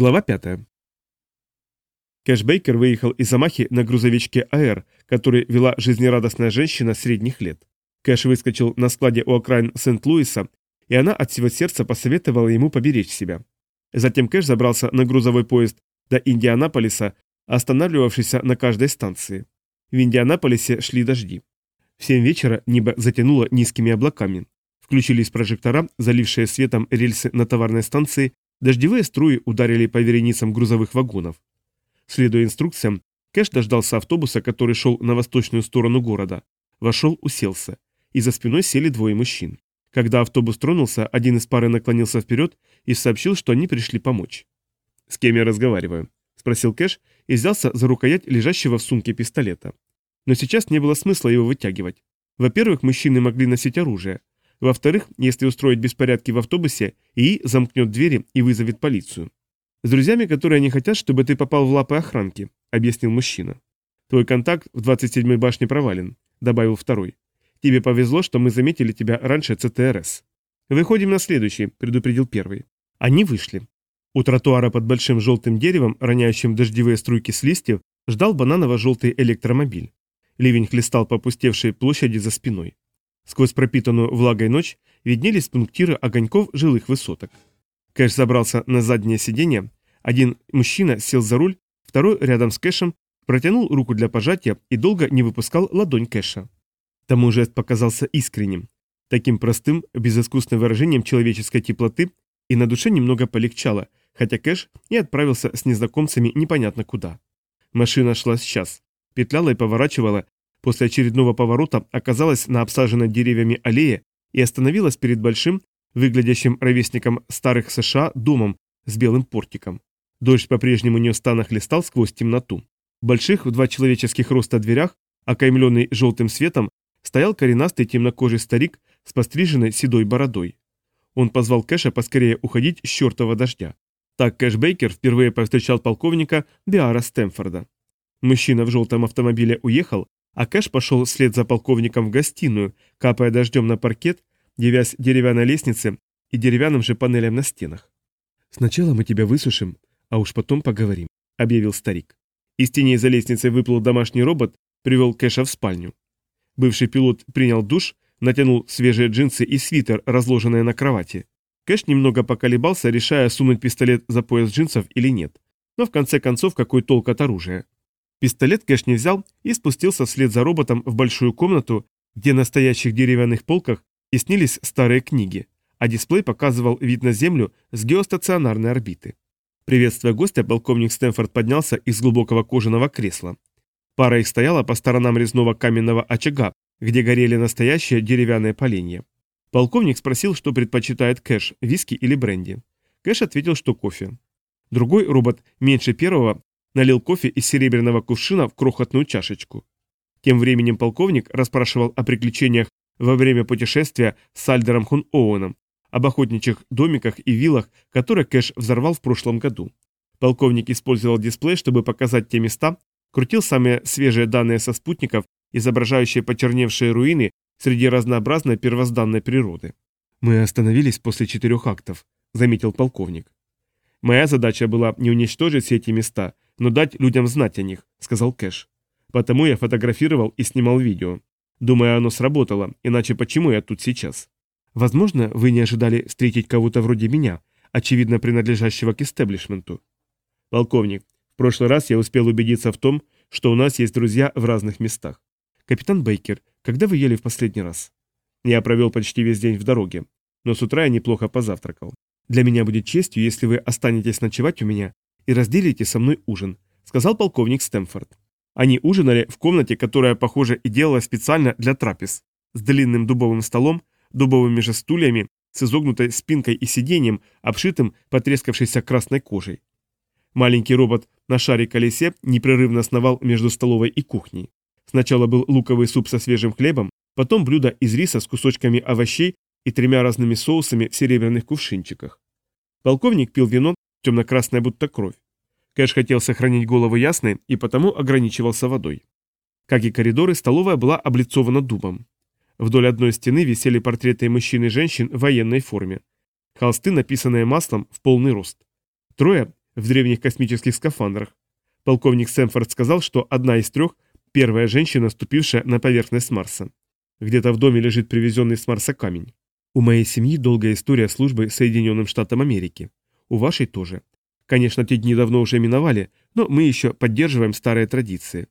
Глава 5. Кэш Бейкер выехал из Амахи на грузовичке АР, который вела жизнерадостная женщина средних лет. Кэш выскочил на складе у окраин Сент-Луиса, и она от всего сердца посоветовала ему поберечь себя. Затем Кэш забрался на грузовой поезд до Индианаполиса, останавливавшийся на каждой станции. В Индианаполисе шли дожди. В семь вечера небо затянуло низкими облаками. Включились прожектора, залившие светом рельсы на товарной станции, дождевые струи ударили по вереницам грузовых вагонов. Следуя инструкциям, Кэш дождался автобуса, который шел на восточную сторону города. Вошел, уселся. И за спиной сели двое мужчин. Когда автобус тронулся, один из пары наклонился вперед и сообщил, что они пришли помочь. «С кем я разговариваю?» – спросил Кэш и взялся за рукоять лежащего в сумке пистолета. Но сейчас не было смысла его вытягивать. Во-первых, мужчины могли носить оружие. Во-вторых, если устроить беспорядки в автобусе, ИИ замкнет двери и вызовет полицию. «С друзьями, которые не хотят, чтобы ты попал в лапы охранки», – объяснил мужчина. «Твой контакт в 27-й башне провален», – добавил второй. Тебе повезло, что мы заметили тебя раньше ЦТРС. Выходим на следующий, предупредил первый. Они вышли. У тротуара под большим желтым деревом, роняющим дождевые струйки с листьев, ждал бананово-желтый электромобиль. Ливень хлестал по пустевшей площади за спиной. Сквозь пропитанную влагой ночь виднелись пунктиры огоньков жилых высоток. Кэш забрался на заднее сиденье. Один мужчина сел за руль, второй рядом с Кэшем протянул руку для пожатия и долго не выпускал ладонь Кэша. Тому жест показался искренним, таким простым, безыскусным выражением человеческой теплоты, и на душе немного полегчало, хотя Кэш и отправился с незнакомцами непонятно куда. Машина шла сейчас, петляла и поворачивала, после очередного поворота оказалась на обсаженной деревьями аллее и остановилась перед большим, выглядящим ровесником старых США, домом с белым портиком. Дождь по-прежнему неустанно хлестал сквозь темноту. В больших в два человеческих роста дверях, окаймленный желтым светом, стоял коренастый темнокожий старик с постриженной седой бородой. Он позвал Кэша поскорее уходить с чертова дождя. Так Кэш Бейкер впервые повстречал полковника Биара Стэмфорда. Мужчина в желтом автомобиле уехал, а Кэш пошел вслед за полковником в гостиную, капая дождем на паркет, девясь деревянной лестнице и деревянным же панелям на стенах. «Сначала мы тебя высушим, а уж потом поговорим», — объявил старик. Из теней за лестницей выплыл домашний робот, привел Кэша в спальню. Бывший пилот принял душ, натянул свежие джинсы и свитер, разложенные на кровати. Кэш немного поколебался, решая сунуть пистолет за пояс джинсов или нет. Но в конце концов, какой толк от оружия? Пистолет Кэш не взял и спустился вслед за роботом в большую комнату, где на стоящих деревянных полках теснились старые книги, а дисплей показывал вид на Землю с геостационарной орбиты. Приветствуя гостя, полковник Стэнфорд поднялся из глубокого кожаного кресла. Пара их стояла по сторонам резного каменного очага, где горели настоящие деревянные поленья. Полковник спросил, что предпочитает Кэш, виски или бренди. Кэш ответил, что кофе. Другой робот, меньше первого, налил кофе из серебряного кувшина в крохотную чашечку. Тем временем полковник расспрашивал о приключениях во время путешествия с Альдером Хун Оуэном, об охотничьих домиках и виллах, которые Кэш взорвал в прошлом году. Полковник использовал дисплей, чтобы показать те места, крутил самые свежие данные со спутников, изображающие почерневшие руины среди разнообразной первозданной природы. «Мы остановились после четырех актов», — заметил полковник. «Моя задача была не уничтожить все эти места, но дать людям знать о них», — сказал Кэш. «Потому я фотографировал и снимал видео. Думаю, оно сработало, иначе почему я тут сейчас?» «Возможно, вы не ожидали встретить кого-то вроде меня, очевидно принадлежащего к истеблишменту». «Полковник, прошлый раз я успел убедиться в том, что у нас есть друзья в разных местах. Капитан Бейкер, когда вы ели в последний раз? Я провел почти весь день в дороге, но с утра я неплохо позавтракал. Для меня будет честью, если вы останетесь ночевать у меня и разделите со мной ужин, сказал полковник Стэмфорд. Они ужинали в комнате, которая, похоже, и делала специально для трапез, с длинным дубовым столом, дубовыми же стульями, с изогнутой спинкой и сиденьем, обшитым потрескавшейся красной кожей. Маленький робот на шаре-колесе непрерывно сновал между столовой и кухней. Сначала был луковый суп со свежим хлебом, потом блюдо из риса с кусочками овощей и тремя разными соусами в серебряных кувшинчиках. Полковник пил вино, темно-красное будто кровь. Кэш хотел сохранить голову ясной и потому ограничивался водой. Как и коридоры, столовая была облицована дубом. Вдоль одной стены висели портреты мужчин и женщин в военной форме. Холсты, написанные маслом, в полный рост. Трое в древних космических скафандрах. Полковник Сэмфорд сказал, что одна из трех – первая женщина, ступившая на поверхность Марса. Где-то в доме лежит привезенный с Марса камень. У моей семьи долгая история службы Соединенным Штатам Америки. У вашей тоже. Конечно, те дни давно уже миновали, но мы еще поддерживаем старые традиции.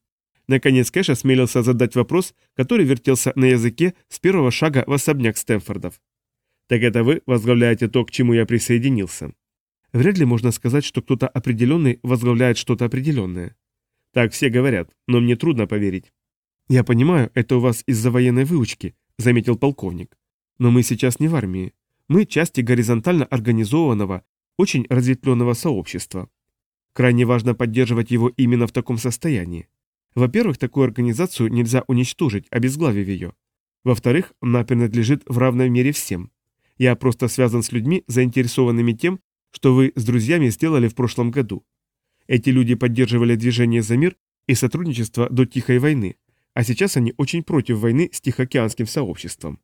Наконец Кэш осмелился задать вопрос, который вертелся на языке с первого шага в особняк Стэнфордов. «Так это вы возглавляете то, к чему я присоединился?» Вряд ли можно сказать, что кто-то определенный возглавляет что-то определенное. Так все говорят, но мне трудно поверить. «Я понимаю, это у вас из-за военной выучки», — заметил полковник. «Но мы сейчас не в армии. Мы части горизонтально организованного, очень разветвленного сообщества. Крайне важно поддерживать его именно в таком состоянии. Во-первых, такую организацию нельзя уничтожить, обезглавив ее. Во-вторых, она принадлежит в равной мере всем. Я просто связан с людьми, заинтересованными тем, что вы с друзьями сделали в прошлом году. Эти люди поддерживали движение за мир и сотрудничество до Тихой войны, а сейчас они очень против войны с Тихоокеанским сообществом.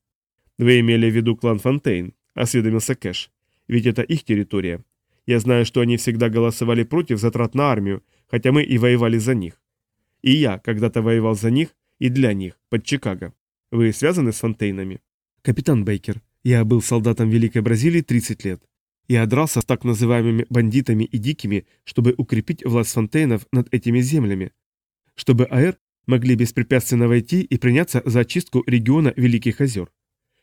Вы имели в виду клан Фонтейн, осведомился Кэш. Ведь это их территория. Я знаю, что они всегда голосовали против затрат на армию, хотя мы и воевали за них. И я когда-то воевал за них и для них, под Чикаго. Вы связаны с Фонтейнами? Капитан Бейкер, я был солдатом Великой Бразилии 30 лет. Я дрался с так называемыми бандитами и дикими, чтобы укрепить власть Фонтейнов над этими землями. Чтобы АЭР могли беспрепятственно войти и приняться за очистку региона Великих озер.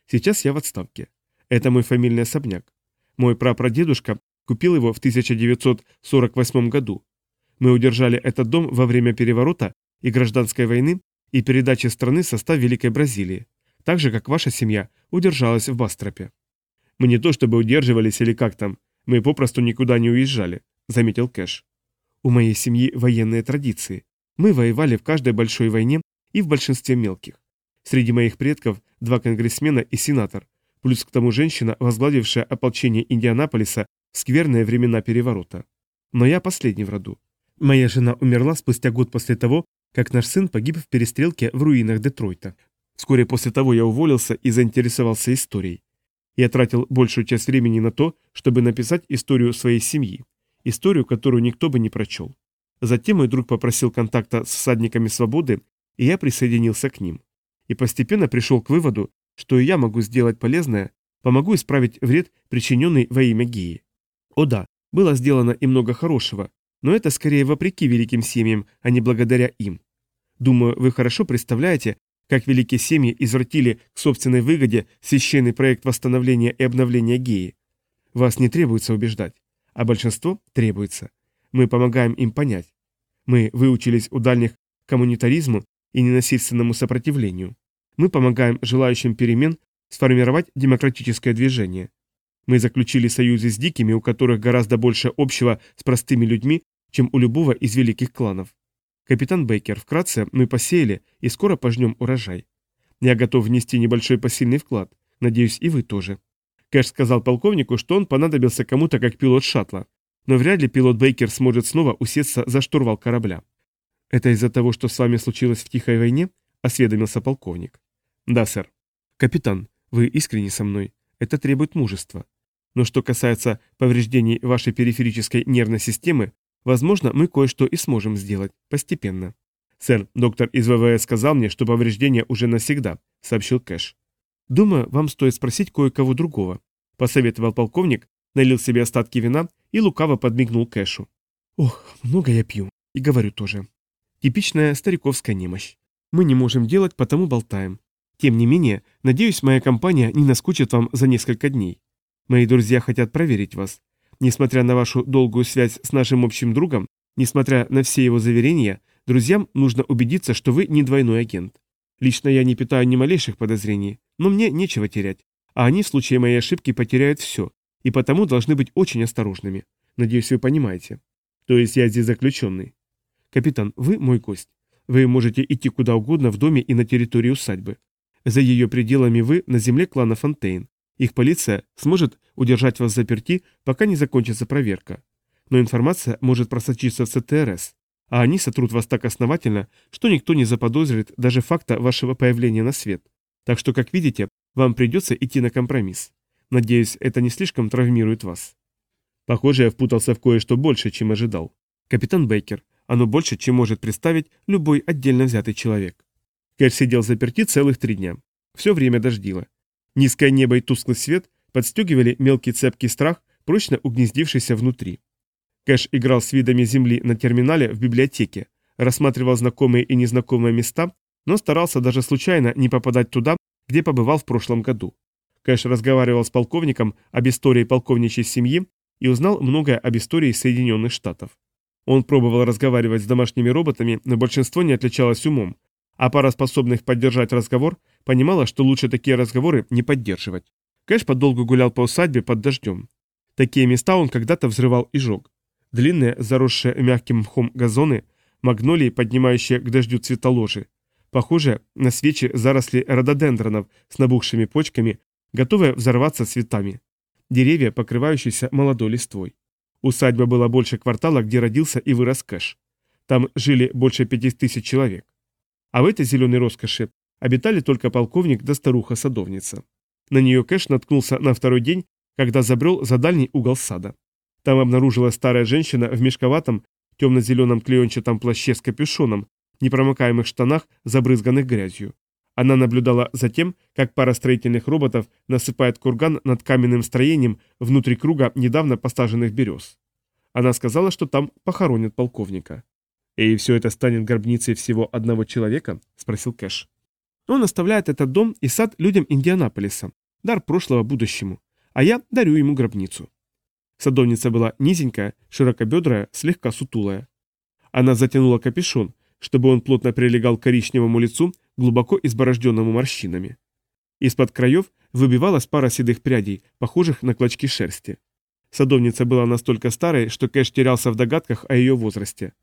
Сейчас я в отставке. Это мой фамильный особняк. Мой прапрадедушка купил его в 1948 году. Мы удержали этот дом во время переворота и гражданской войны и передачи страны в состав Великой Бразилии, так же, как ваша семья удержалась в Бастропе. Мы не то чтобы удерживались или как там, мы попросту никуда не уезжали, заметил Кэш. У моей семьи военные традиции. Мы воевали в каждой большой войне и в большинстве мелких. Среди моих предков два конгрессмена и сенатор, плюс к тому женщина, возглавившая ополчение Индианаполиса в скверные времена переворота. Но я последний в роду. Моя жена умерла спустя год после того, как наш сын погиб в перестрелке в руинах Детройта. Вскоре после того я уволился и заинтересовался историей. Я тратил большую часть времени на то, чтобы написать историю своей семьи, историю, которую никто бы не прочел. Затем мой друг попросил контакта с всадниками свободы, и я присоединился к ним. И постепенно пришел к выводу, что и я могу сделать полезное, помогу исправить вред, причиненный во имя Геи. О да, было сделано и много хорошего, но это скорее вопреки великим семьям, а не благодаря им. Думаю, вы хорошо представляете, как великие семьи извратили к собственной выгоде священный проект восстановления и обновления Геи. Вас не требуется убеждать, а большинство требуется. Мы помогаем им понять. Мы выучились у дальних коммунитаризму и ненасильственному сопротивлению. Мы помогаем желающим перемен сформировать демократическое движение. Мы заключили союзы с дикими, у которых гораздо больше общего с простыми людьми, чем у любого из великих кланов. Капитан Бейкер, вкратце, мы посеяли и скоро пожнем урожай. Я готов внести небольшой посильный вклад. Надеюсь, и вы тоже. Кэш сказал полковнику, что он понадобился кому-то как пилот шаттла. Но вряд ли пилот Бейкер сможет снова усесться за штурвал корабля. «Это из-за того, что с вами случилось в Тихой войне?» – осведомился полковник. «Да, сэр». «Капитан, вы искренне со мной. Это требует мужества. Но что касается повреждений вашей периферической нервной системы, возможно, мы кое-что и сможем сделать. Постепенно. Сэр, доктор из ВВС сказал мне, что повреждения уже навсегда, сообщил Кэш. Думаю, вам стоит спросить кое-кого другого. Посоветовал полковник, налил себе остатки вина и лукаво подмигнул Кэшу. Ох, много я пью. И говорю тоже. Типичная стариковская немощь. Мы не можем делать, потому болтаем. Тем не менее, надеюсь, моя компания не наскучит вам за несколько дней. Мои друзья хотят проверить вас. Несмотря на вашу долгую связь с нашим общим другом, несмотря на все его заверения, друзьям нужно убедиться, что вы не двойной агент. Лично я не питаю ни малейших подозрений, но мне нечего терять, а они в случае моей ошибки потеряют все, и потому должны быть очень осторожными. Надеюсь, вы понимаете. То есть я здесь заключенный. Капитан, вы мой гость. Вы можете идти куда угодно в доме и на территории усадьбы. За ее пределами вы на земле клана Фонтейн. Их полиция сможет удержать вас заперти, пока не закончится проверка. Но информация может просочиться в ЦТРС, а они сотрут вас так основательно, что никто не заподозрит даже факта вашего появления на свет. Так что, как видите, вам придется идти на компромисс. Надеюсь, это не слишком травмирует вас. Похоже, я впутался в кое-что больше, чем ожидал. Капитан Бейкер, оно больше, чем может представить любой отдельно взятый человек. Кэш сидел заперти целых три дня. Все время дождило. Низкое небо и тусклый свет подстегивали мелкий цепкий страх, прочно угнездившийся внутри. Кэш играл с видами земли на терминале в библиотеке, рассматривал знакомые и незнакомые места, но старался даже случайно не попадать туда, где побывал в прошлом году. Кэш разговаривал с полковником об истории полковничьей семьи и узнал многое об истории Соединенных Штатов. Он пробовал разговаривать с домашними роботами, но большинство не отличалось умом, а пара способных поддержать разговор понимала, что лучше такие разговоры не поддерживать. Кэш подолгу гулял по усадьбе под дождем. Такие места он когда-то взрывал и жег. Длинные, заросшие мягким мхом газоны, магнолии, поднимающие к дождю цветоложи. Похоже на свечи заросли рододендронов с набухшими почками, готовые взорваться цветами. Деревья, покрывающиеся молодой листвой. Усадьба была больше квартала, где родился и вырос Кэш. Там жили больше пяти тысяч человек. А в этой зеленой роскоши обитали только полковник да старуха-садовница. На нее Кэш наткнулся на второй день, когда забрел за дальний угол сада. Там обнаружилась старая женщина в мешковатом, темно-зеленом клеенчатом плаще с капюшоном, непромокаемых штанах, забрызганных грязью. Она наблюдала за тем, как пара строительных роботов насыпает курган над каменным строением внутри круга недавно посаженных берез. Она сказала, что там похоронят полковника. «И все это станет гробницей всего одного человека?» – спросил Кэш. «Он оставляет этот дом и сад людям Индианаполиса. Дар прошлого будущему. А я дарю ему гробницу». Садовница была низенькая, широкобедрая, слегка сутулая. Она затянула капюшон, чтобы он плотно прилегал к коричневому лицу, глубоко изборожденному морщинами. Из-под краев выбивалась пара седых прядей, похожих на клочки шерсти. Садовница была настолько старой, что Кэш терялся в догадках о ее возрасте.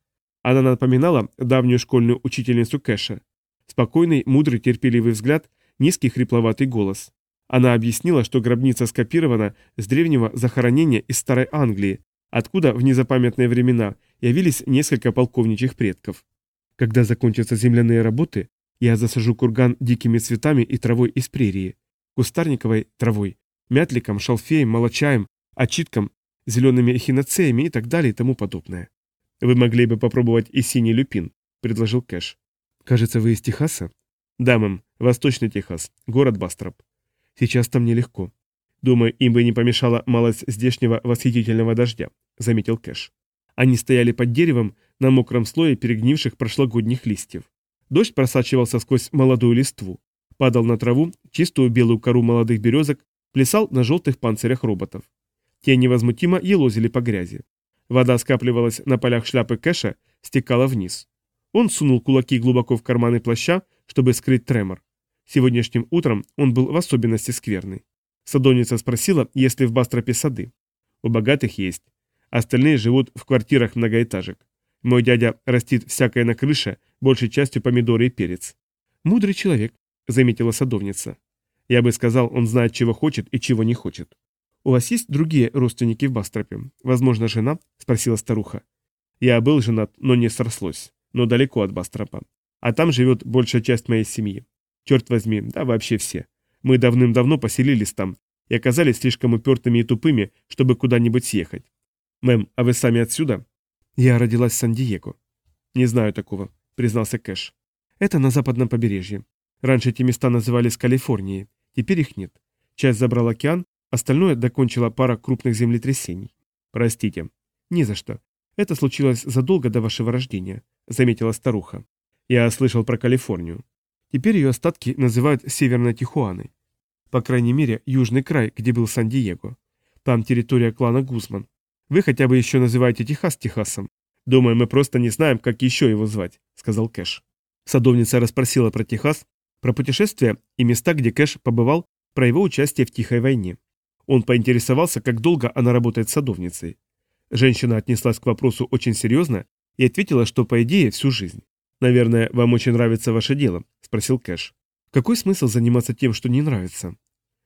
Она напоминала давнюю школьную учительницу Кэша. Спокойный, мудрый, терпеливый взгляд, низкий хрипловатый голос. Она объяснила, что гробница скопирована с древнего захоронения из Старой Англии, откуда в незапамятные времена явились несколько полковничьих предков. Когда закончатся земляные работы, я засажу курган дикими цветами и травой из прерии, кустарниковой травой, мятликом, шалфеем, молочаем, очитком, зелеными эхиноцеями и так далее и тому подобное. Вы могли бы попробовать и синий люпин, предложил Кэш. Кажется, вы из Техаса? Да, мэм, Восточный Техас, город Бастроп. Сейчас там нелегко. Думаю, им бы не помешала малость здешнего восхитительного дождя, заметил Кэш. Они стояли под деревом на мокром слое перегнивших прошлогодних листьев. Дождь просачивался сквозь молодую листву, падал на траву, чистую белую кору молодых березок, плясал на желтых панцирях роботов. Те невозмутимо елозили по грязи. Вода скапливалась на полях шляпы Кэша, стекала вниз. Он сунул кулаки глубоко в карманы плаща, чтобы скрыть тремор. Сегодняшним утром он был в особенности скверный. Садовница спросила, есть ли в Бастропе сады. У богатых есть. Остальные живут в квартирах многоэтажек. Мой дядя растит всякое на крыше, большей частью помидоры и перец. Мудрый человек, заметила садовница. Я бы сказал, он знает, чего хочет и чего не хочет. У вас есть другие родственники в Бастропе? Возможно, жена? Спросила старуха. Я был женат, но не срослось. Но далеко от Бастропа. А там живет большая часть моей семьи. Черт возьми, да вообще все. Мы давным-давно поселились там и оказались слишком упертыми и тупыми, чтобы куда-нибудь съехать. «Мэм, а вы сами отсюда?» «Я родилась в Сан-Диего». «Не знаю такого», — признался Кэш. «Это на западном побережье. Раньше эти места назывались Калифорнией, теперь их нет. Часть забрал океан, остальное докончила пара крупных землетрясений. Простите». «Ни за что. Это случилось задолго до вашего рождения», — заметила старуха. «Я слышал про Калифорнию. Теперь ее остатки называют Северной Тихуаной. По крайней мере, южный край, где был Сан-Диего. Там территория клана Гузман. Вы хотя бы еще называете Техас Техасом. Думаю, мы просто не знаем, как еще его звать», — сказал Кэш. Садовница расспросила про Техас, про путешествия и места, где Кэш побывал, про его участие в Тихой войне. Он поинтересовался, как долго она работает садовницей. Женщина отнеслась к вопросу очень серьезно и ответила, что, по идее, всю жизнь. «Наверное, вам очень нравится ваше дело?» – спросил Кэш. «Какой смысл заниматься тем, что не нравится?»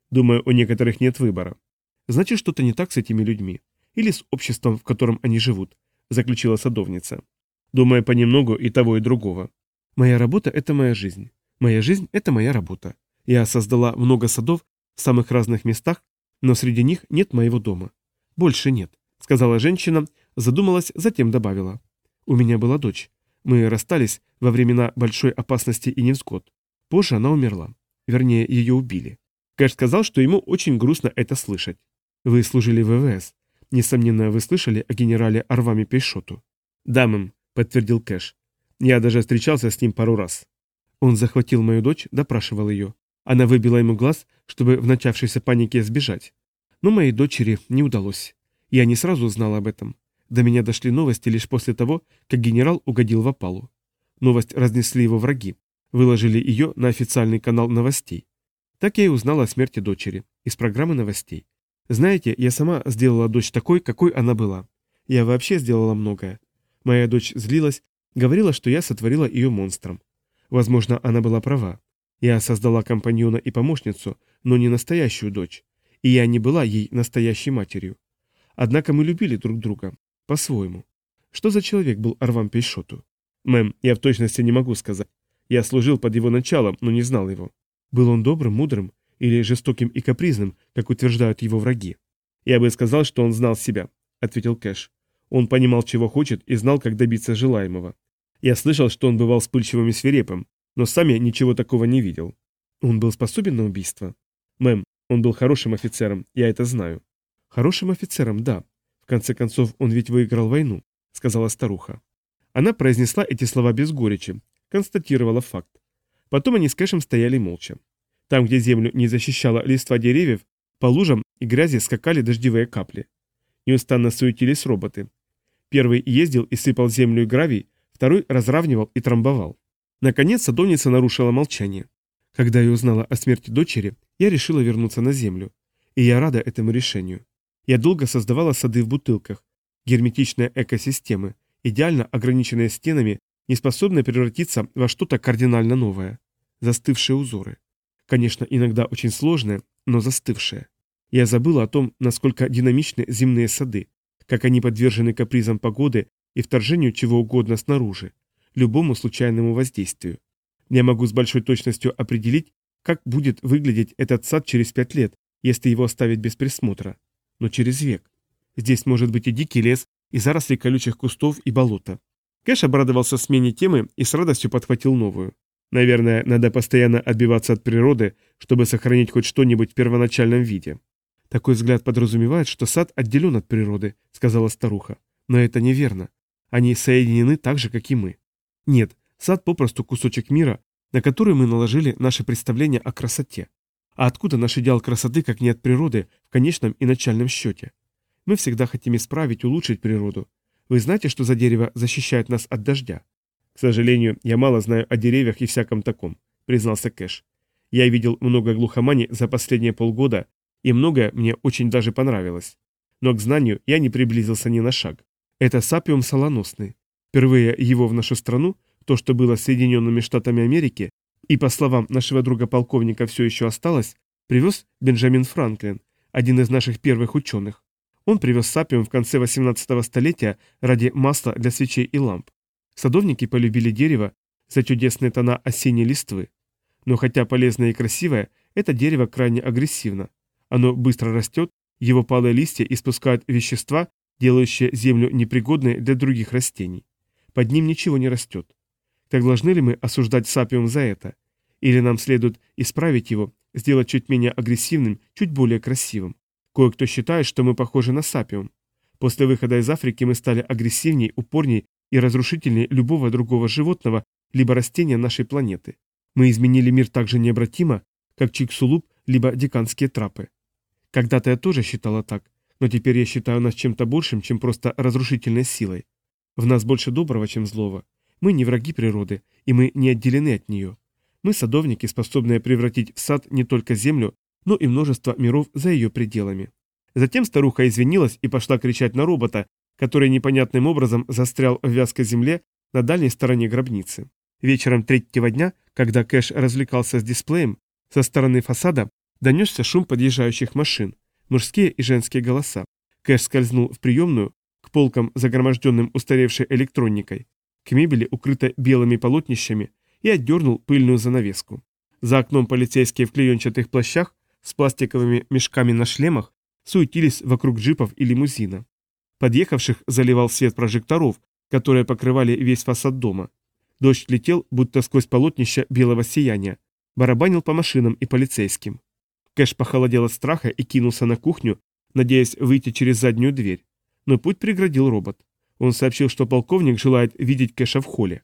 «Думаю, у некоторых нет выбора. Значит, что-то не так с этими людьми или с обществом, в котором они живут», – заключила садовница. «Думаю понемногу и того, и другого. Моя работа – это моя жизнь. Моя жизнь – это моя работа. Я создала много садов в самых разных местах, но среди них нет моего дома. Больше нет. сказала женщина, задумалась, затем добавила. У меня была дочь. Мы расстались во времена большой опасности и невзгод. Позже она умерла. Вернее, ее убили. Кэш сказал, что ему очень грустно это слышать. Вы служили в ВВС. Несомненно, вы слышали о генерале Арваме Пейшоту. Да, мэм, подтвердил Кэш. Я даже встречался с ним пару раз. Он захватил мою дочь, допрашивал ее. Она выбила ему глаз, чтобы в начавшейся панике сбежать. Но моей дочери не удалось. Я не сразу узнал об этом. До меня дошли новости лишь после того, как генерал угодил в опалу. Новость разнесли его враги. Выложили ее на официальный канал новостей. Так я и узнал о смерти дочери. Из программы новостей. Знаете, я сама сделала дочь такой, какой она была. Я вообще сделала многое. Моя дочь злилась, говорила, что я сотворила ее монстром. Возможно, она была права. Я создала компаньона и помощницу, но не настоящую дочь. И я не была ей настоящей матерью. Однако мы любили друг друга. По-своему. Что за человек был Арвам Пейшоту? Мэм, я в точности не могу сказать. Я служил под его началом, но не знал его. Был он добрым, мудрым или жестоким и капризным, как утверждают его враги? Я бы сказал, что он знал себя, ответил Кэш. Он понимал, чего хочет, и знал, как добиться желаемого. Я слышал, что он бывал вспыльчивым и свирепым, но сам я ничего такого не видел. Он был способен на убийство? Мэм, он был хорошим офицером, я это знаю. Хорошим офицером, да. В конце концов, он ведь выиграл войну, сказала старуха. Она произнесла эти слова без горечи, констатировала факт. Потом они с Кэшем стояли молча. Там, где землю не защищала листва деревьев, по лужам и грязи скакали дождевые капли. Неустанно суетились роботы. Первый ездил и сыпал землю и гравий, второй разравнивал и трамбовал. Наконец садовница нарушила молчание. Когда я узнала о смерти дочери, я решила вернуться на землю. И я рада этому решению. Я долго создавала сады в бутылках, герметичные экосистемы, идеально ограниченные стенами, не способные превратиться во что-то кардинально новое. Застывшие узоры. Конечно, иногда очень сложные, но застывшие. Я забыла о том, насколько динамичны земные сады, как они подвержены капризам погоды и вторжению чего угодно снаружи, любому случайному воздействию. Я могу с большой точностью определить, как будет выглядеть этот сад через пять лет, если его оставить без присмотра. Но через век. Здесь может быть и дикий лес, и заросли колючих кустов, и болото. Кэш обрадовался смене темы и с радостью подхватил новую. Наверное, надо постоянно отбиваться от природы, чтобы сохранить хоть что-нибудь в первоначальном виде. Такой взгляд подразумевает, что сад отделен от природы, сказала старуха. Но это неверно. Они соединены так же, как и мы. Нет, сад попросту кусочек мира, на который мы наложили наше представление о красоте. А откуда наш идеал красоты, как не от природы, в конечном и начальном счете? Мы всегда хотим исправить, улучшить природу. Вы знаете, что за дерево защищает нас от дождя? К сожалению, я мало знаю о деревьях и всяком таком, признался Кэш. Я видел много глухомани за последние полгода, и многое мне очень даже понравилось. Но к знанию я не приблизился ни на шаг. Это сапиум солоносный. Впервые его в нашу страну, то, что было Соединенными Штатами Америки, и, по словам нашего друга-полковника, все еще осталось, привез Бенджамин Франклин, один из наших первых ученых. Он привез сапиум в конце 18 столетия ради масла для свечей и ламп. Садовники полюбили дерево за чудесные тона осенней листвы. Но хотя полезное и красивое, это дерево крайне агрессивно. Оно быстро растет, его палые листья испускают вещества, делающее землю непригодной для других растений. Под ним ничего не растет. Так должны ли мы осуждать сапиум за это? Или нам следует исправить его, сделать чуть менее агрессивным, чуть более красивым? Кое-кто считает, что мы похожи на сапиум. После выхода из Африки мы стали агрессивней, упорней и разрушительней любого другого животного либо растения нашей планеты. Мы изменили мир так же необратимо, как чиксулуп либо деканские трапы. Когда-то я тоже считала так, но теперь я считаю нас чем-то большим, чем просто разрушительной силой. В нас больше доброго, чем злого. Мы не враги природы, и мы не отделены от нее. Мы садовники, способные превратить в сад не только землю, но и множество миров за ее пределами. Затем старуха извинилась и пошла кричать на робота, который непонятным образом застрял в вязкой земле на дальней стороне гробницы. Вечером третьего дня, когда Кэш развлекался с дисплеем, со стороны фасада донесся шум подъезжающих машин мужские и женские голоса. Кэш скользнул в приемную, к полкам, загроможденным устаревшей электроникой, к мебели, укрытой белыми полотнищами, и отдернул пыльную занавеску. За окном полицейские в клеенчатых плащах с пластиковыми мешками на шлемах суетились вокруг джипов и лимузина. Подъехавших заливал свет прожекторов, которые покрывали весь фасад дома. Дождь летел, будто сквозь полотнище белого сияния, барабанил по машинам и полицейским. Кэш похолодел от страха и кинулся на кухню, надеясь выйти через заднюю дверь. Но путь преградил робот. Он сообщил, что полковник желает видеть Кэша в холле.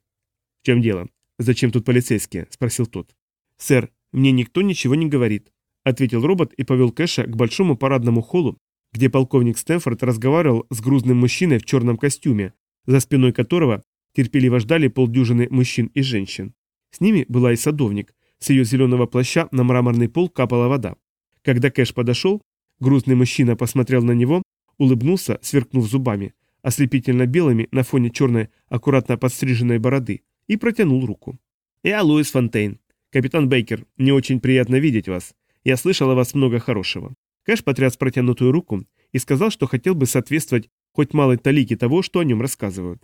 «В чем дело? Зачем тут полицейские?» – спросил тот. «Сэр, мне никто ничего не говорит», – ответил робот и повел Кэша к большому парадному холлу, где полковник Стэнфорд разговаривал с грузным мужчиной в черном костюме, за спиной которого терпеливо ждали полдюжины мужчин и женщин. С ними была и садовник, с ее зеленого плаща на мраморный пол капала вода. Когда Кэш подошел, грузный мужчина посмотрел на него, улыбнулся, сверкнув зубами, ослепительно белыми на фоне черной, аккуратно подстриженной бороды, и протянул руку. «Я Луис Фонтейн. Капитан Бейкер, мне очень приятно видеть вас. Я слышал о вас много хорошего. Кэш потряс протянутую руку и сказал, что хотел бы соответствовать хоть малой талике того, что о нем рассказывают.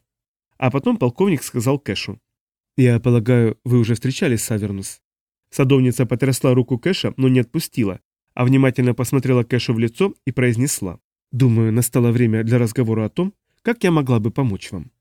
А потом полковник сказал Кэшу. «Я полагаю, вы уже встречались с Авернус?» Садовница потрясла руку Кэша, но не отпустила, а внимательно посмотрела Кэшу в лицо и произнесла. «Думаю, настало время для разговора о том, как я могла бы помочь вам».